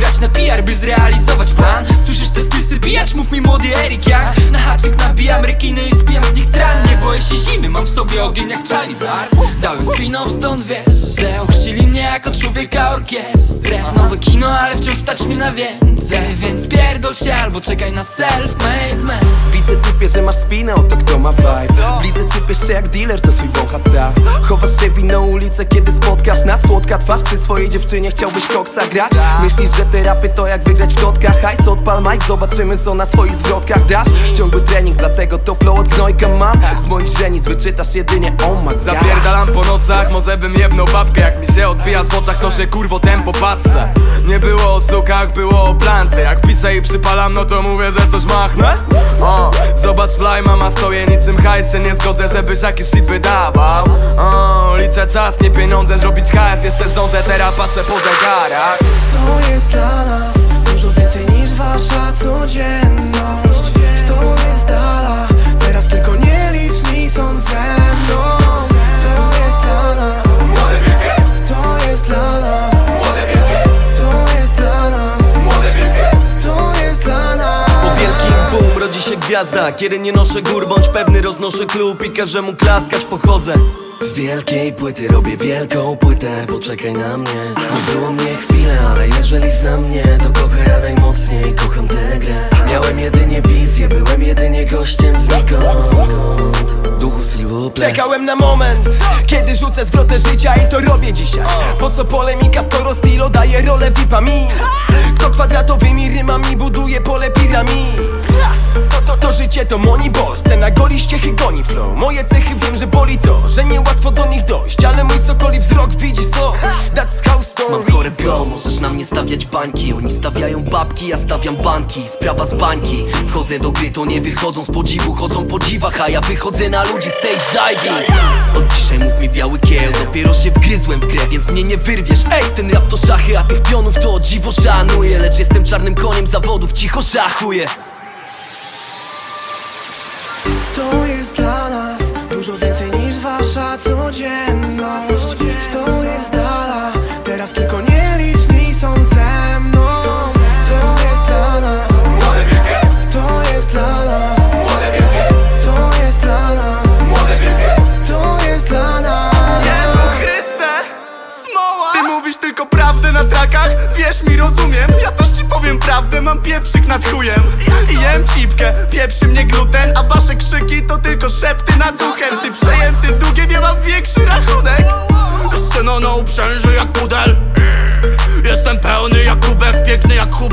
na PR, by zrealizować plan. Słyszysz te skysy bijacz? Mów mi młody Erik jak? Na haczyk nabijam rekiny i spijam z nich tran Nie boję się zimy, mam w sobie ogień jak Charizard. Dałem spin-off stąd wiesz, że ochrzcili mnie jako człowieka orkiestrę. Nowe kino, ale wciąż stać mi na więcej. Więc pierdol się albo czekaj na self-made man. Widzę typie, że masz spinę, oto kto ma vibe? W lidze sypiesz się jak dealer, to swój wącha staw. Chowasz się w inną ulicę, kiedy spotkasz nas Słodka twarz. Przy swojej dziewczynie, chciałbyś koksa grać? Myślisz, że te rapy to jak wygrać w totkach Hajs odpal mic, zobaczymy co na swoich zwrotkach dasz. Ciągły trening, dlatego to flow od gnojka mam. Z moich źrenic wyczytasz jedynie oh my god. Zapierdalam po nocach, może bym jedną babkę. Jak mi się odbija z oczach, to się kurwo tempo patrzę. Nie było o sukach, było o plance. Jak pisę i przypalam, no to mówię, że coś machnę. O, Zobacz fly, mama stoję niczym hajsy. Nie zgodzę, żebyś jakiś shit wydawał? O, Liczę czas, nie pieniądze, zrobić hajs. Jeszcze zdążę, teraz patrzę po zegarach. To jest dla nas dużo więcej gwiazda Kiedy nie noszę gór, bądź pewny roznoszę klub I każdemu klaskać pochodzę. Z wielkiej płyty robię wielką płytę Poczekaj na mnie. Nie było mnie chwilę, ale jeżeli zna mnie To kochaj, ja najmocniej kocham tę grę. Miałem jedynie wizję, byłem jedynie gościem znikąd. Duchu s'il Czekałem na moment, kiedy rzucę zwrotę życia i to robię dzisiaj. Po co polemika, skoro stylo daje rolę VIPa mi? Kto kwadratowymi rymami buduje pole piramid to, to, życie to money ball, scena goli ściechy goni flow. Moje cechy wiem, że boli to, że niełatwo do nich dojść. Ale mój sokoli wzrok widzi sos, that's how story Mam chore flow, możesz na mnie stawiać bańki. Oni stawiają babki, ja stawiam banki. Sprawa z bańki. Wchodzę do gry, to nie wychodzą z podziwu Chodzą po dziwach, a ja wychodzę na ludzi stage diving. Od dzisiaj mów mi biały kieł Dopiero się wgryzłem w grę, więc mnie nie wyrwiesz. Ej, ten rap to szachy, a tych pionów to dziwo szanuję. Lecz jestem czarnym koniem zawodów, cicho szachuję na trakach, wierz mi, rozumiem. Ja też ci powiem prawdę, mam pieprzyk nad chujem. I jem cipkę, pieprzy mnie gluten A wasze krzyki to tylko szepty nad duchem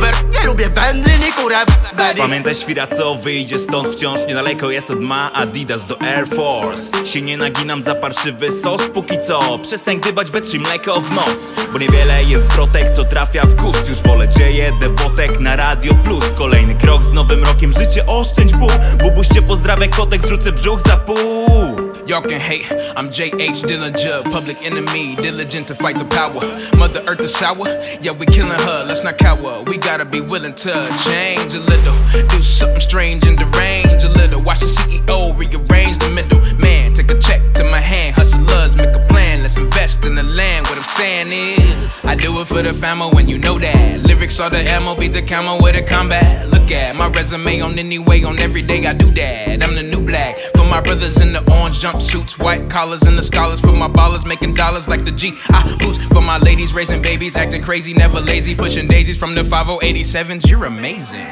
Hubert Nie lubię wędry, ni kurew, baby Pamiętaj świra co wyjdzie stąd wciąż. Niedaleko jest od ma Adidas do Air Force. Się nie naginam za parszywy sos. Póki co przestań gdybać wetrzyj mleko w nos. Bo niewiele jest zwrotek co trafia w gust. Już wolę dzieje dewotek na Radio Plus. Kolejny krok z nowym rokiem. Życie oszczędź Bóg Bubuście pozdrawia kotek zrzucę brzuch za pół Y'all can hate, I'm JH Dillinger, public enemy, diligent to fight the power. Mother Earth is sour, yeah, we killing her, let's not cower. We gotta be willing to change a little, do something strange and derange a little. Watch the CEO rearrange the middle. Man, take a check to my hand, hustlers, make a plan, let's invest in the land. What I'm saying is, I do it for the famo when you know that. Lyrics are the ammo, beat the camo with a combat. Look at my resume on any way, on every day I do that. My brothers in the orange jumpsuits, white collars, and the scholars for my ballers making dollars like the G. I boots for my ladies raising babies, acting crazy, never lazy, pushing daisies from the 5087s. You're amazing.